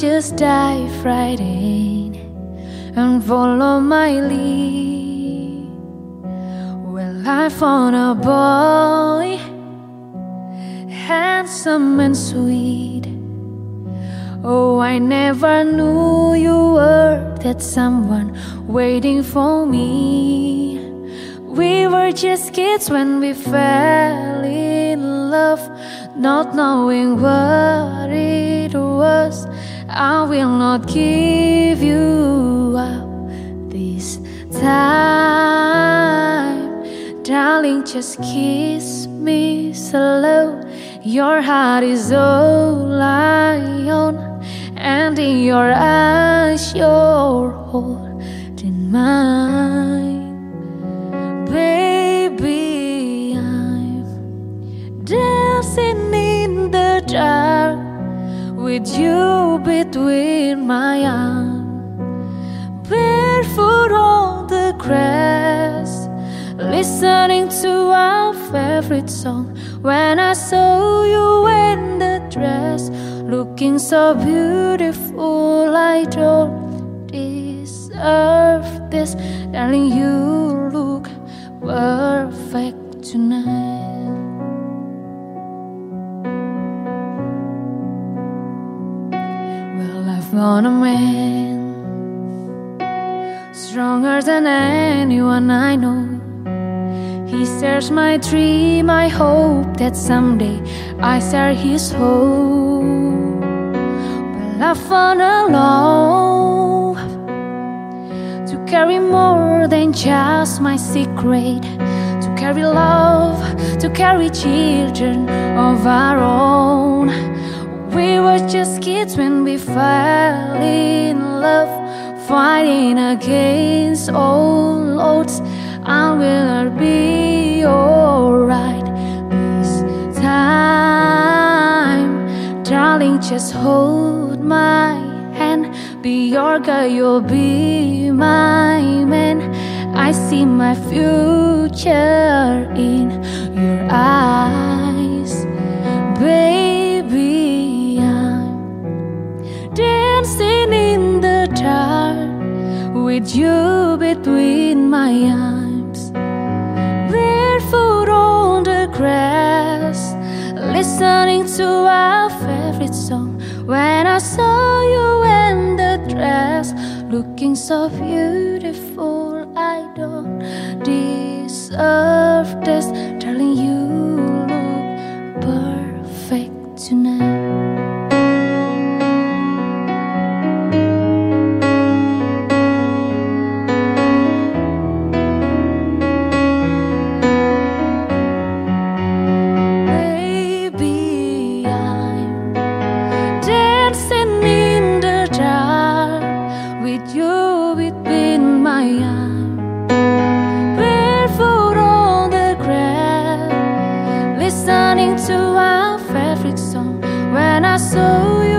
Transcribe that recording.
just dive right in and follow my lead. Well, I found a boy, handsome and sweet. Oh, I never knew you were that someone waiting for me. We were just kids when we fell in love, not knowing what it was. I will not give you up this time, darling. Just kiss me slow. Your heart is all I own, and in your eyes, you're holding mine. With you between my arms, barefoot on the grass, listening to our favorite song. When I saw you in the dress, looking so beautiful, I don't deserve this, darling. You look perfect tonight. Found a man stronger than anyone I know. He shares my dream. I hope that someday I share his hope. Well, I found a love to carry more than just my secret. To carry love, to carry children of our own. We were just kids when we fell in love, fighting against all odds. I will be alright this time, darling. Just hold my hand, be your girl, you'll be my man. I see my future in your eyes, with you between my arms, barefoot on the grass, listening to our favorite song. When I saw you in the dress, looking so beautiful, I don't deserve this, my barefoot on the listening to our favorite song. When I saw you